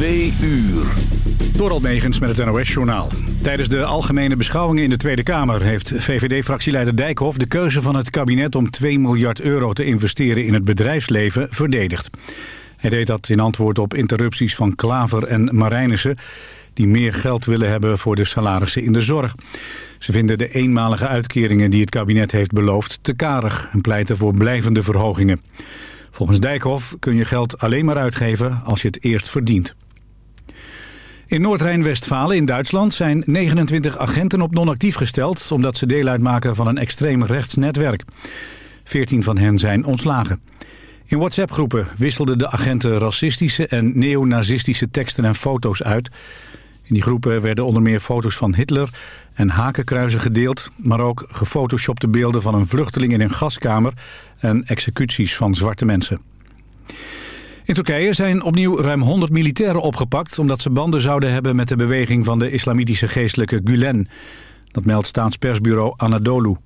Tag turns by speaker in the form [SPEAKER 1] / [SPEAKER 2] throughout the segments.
[SPEAKER 1] Twee uur.
[SPEAKER 2] Met het NOS-journaal. Tijdens de algemene beschouwingen in de Tweede Kamer... heeft VVD-fractieleider Dijkhoff de keuze van het kabinet... om 2 miljard euro te investeren in het bedrijfsleven verdedigd. Hij deed dat in antwoord op interrupties van Klaver en Marijnissen... die meer geld willen hebben voor de salarissen in de zorg. Ze vinden de eenmalige uitkeringen die het kabinet heeft beloofd te karig... en pleiten voor blijvende verhogingen. Volgens Dijkhoff kun je geld alleen maar uitgeven als je het eerst verdient. In Noord-Rijn-Westfalen in Duitsland zijn 29 agenten op non-actief gesteld... omdat ze deel uitmaken van een extreem rechts netwerk. 14 van hen zijn ontslagen. In WhatsApp-groepen wisselden de agenten racistische en neonazistische teksten en foto's uit. In die groepen werden onder meer foto's van Hitler en hakenkruizen gedeeld... maar ook gefotoshopte beelden van een vluchteling in een gaskamer... en executies van zwarte mensen. In Turkije zijn opnieuw ruim 100 militairen opgepakt... omdat ze banden zouden hebben met de beweging van de islamitische geestelijke Gulen. Dat meldt staatspersbureau Anadolu.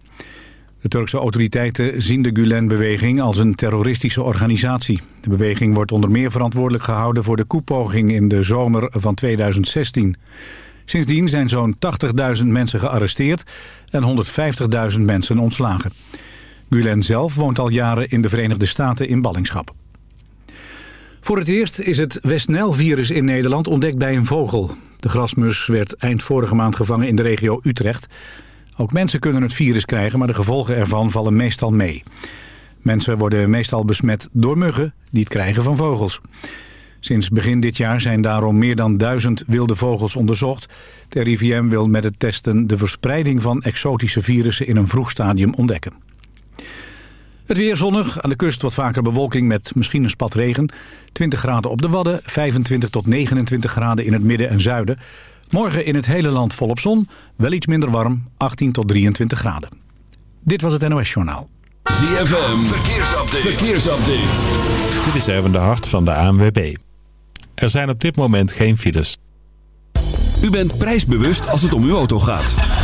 [SPEAKER 2] De Turkse autoriteiten zien de Gulen-beweging als een terroristische organisatie. De beweging wordt onder meer verantwoordelijk gehouden voor de koepoging in de zomer van 2016. Sindsdien zijn zo'n 80.000 mensen gearresteerd en 150.000 mensen ontslagen. Gulen zelf woont al jaren in de Verenigde Staten in ballingschap. Voor het eerst is het West-Nijl-virus in Nederland ontdekt bij een vogel. De grasmus werd eind vorige maand gevangen in de regio Utrecht. Ook mensen kunnen het virus krijgen, maar de gevolgen ervan vallen meestal mee. Mensen worden meestal besmet door muggen die het krijgen van vogels. Sinds begin dit jaar zijn daarom meer dan duizend wilde vogels onderzocht. De RIVM wil met het testen de verspreiding van exotische virussen in een vroeg stadium ontdekken. Het weer zonnig, aan de kust wat vaker bewolking met misschien een spat regen. 20 graden op de Wadden, 25 tot 29 graden in het midden en zuiden. Morgen in het hele land volop zon, wel iets minder warm, 18 tot 23 graden. Dit was het NOS Journaal.
[SPEAKER 1] ZFM, verkeersupdate. verkeersupdate.
[SPEAKER 3] Dit is even de hart van de ANWB. Er zijn op dit moment geen files.
[SPEAKER 1] U bent prijsbewust als het om uw auto gaat.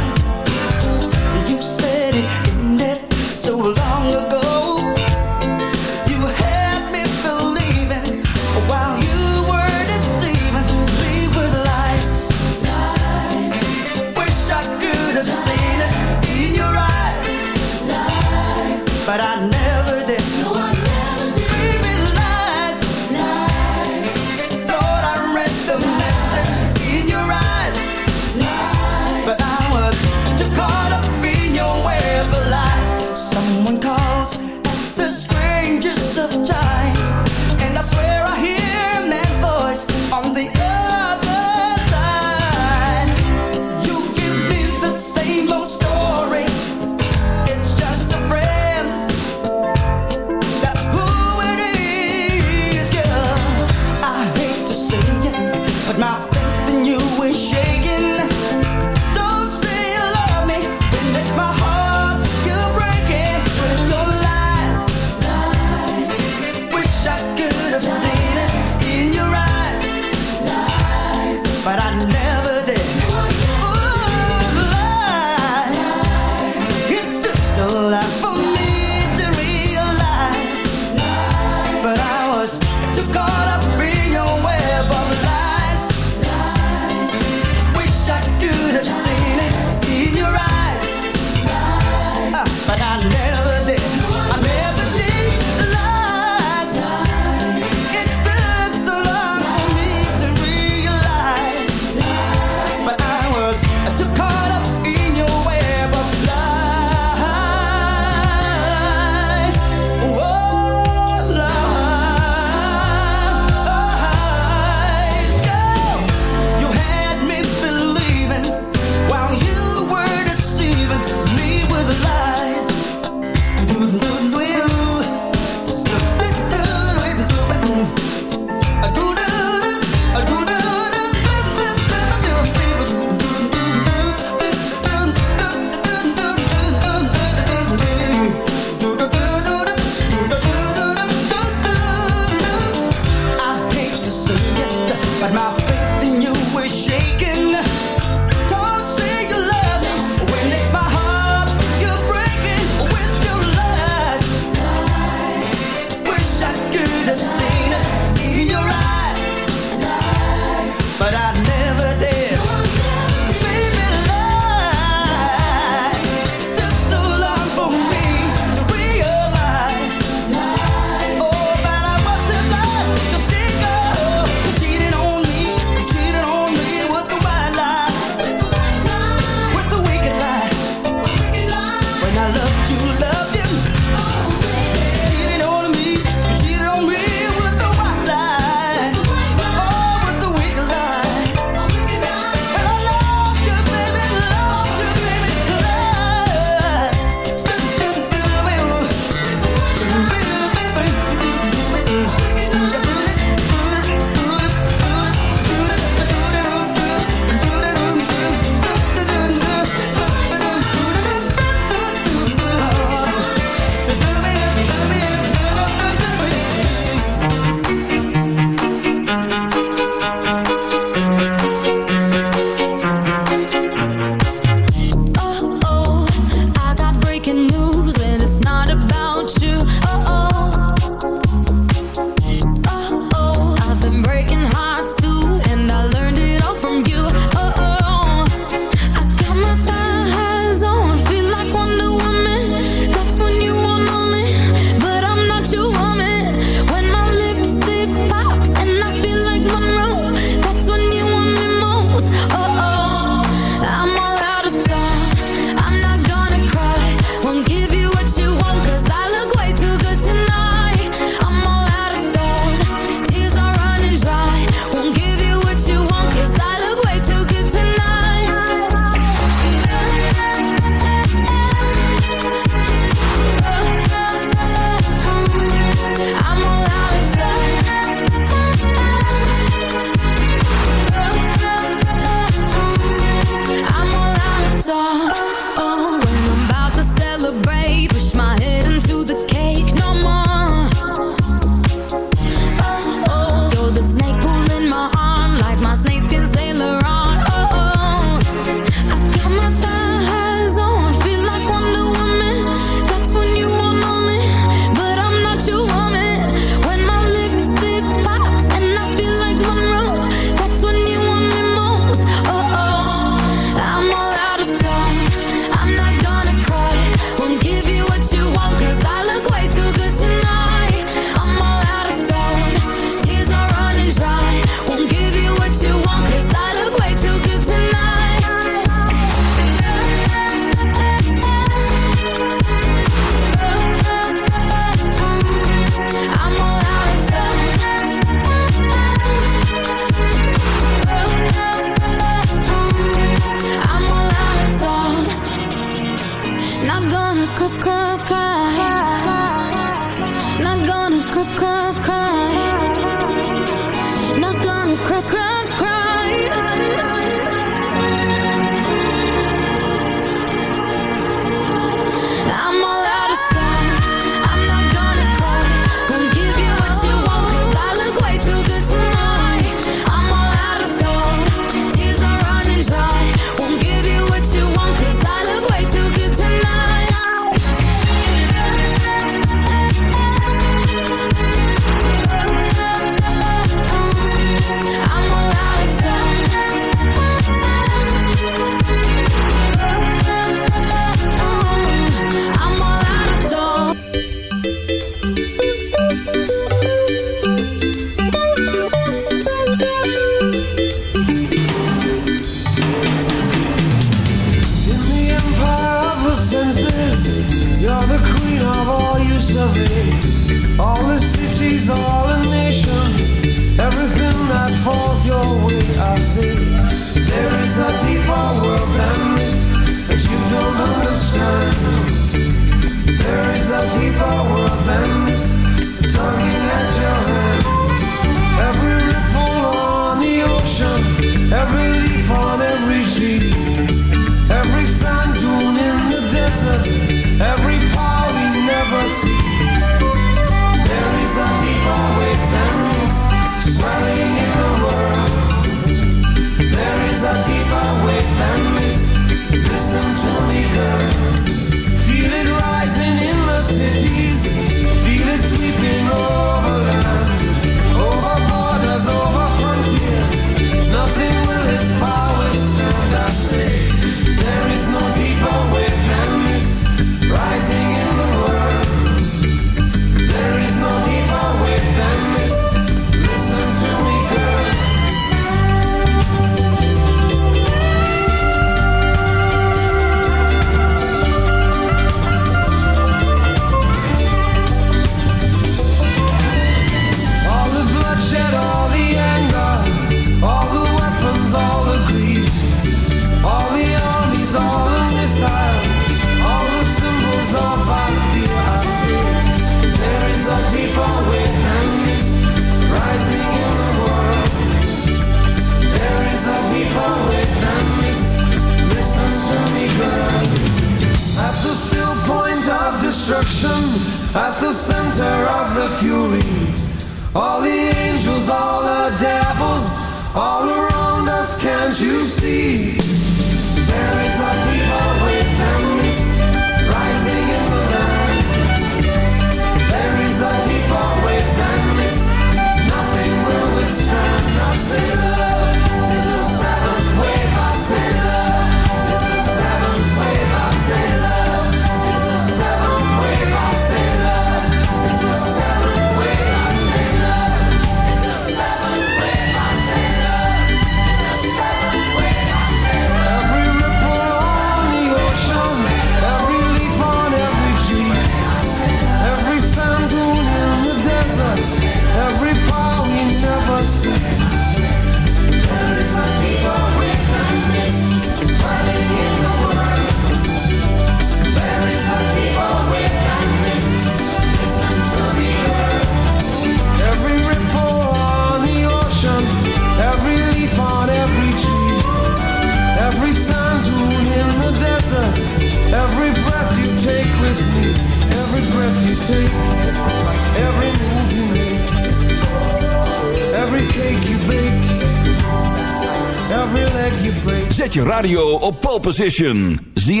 [SPEAKER 4] Position. ZFM.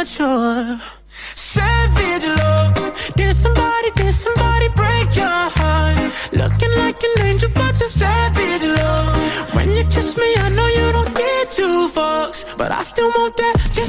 [SPEAKER 5] But your savage look. There's somebody, there's somebody break your heart. Looking like an angel, but a savage look. When you kiss me, I know you don't get too far, but I still want that. You're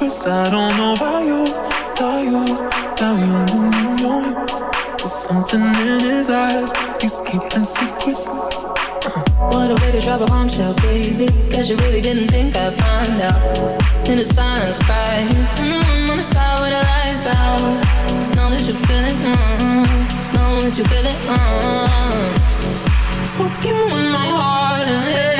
[SPEAKER 5] Cause I
[SPEAKER 6] don't know about you, about you, about you, you, There's something in his eyes, he's keeping secrets. Uh.
[SPEAKER 7] What a way to drop a bombshell, baby. Cause you really didn't think I'd find out. In the silence, right? Mm-hmm, on the side with the lights out. Know that you feel it, mm-hmm. Know that you feel it, mm-hmm. Fuck you in my heart and head.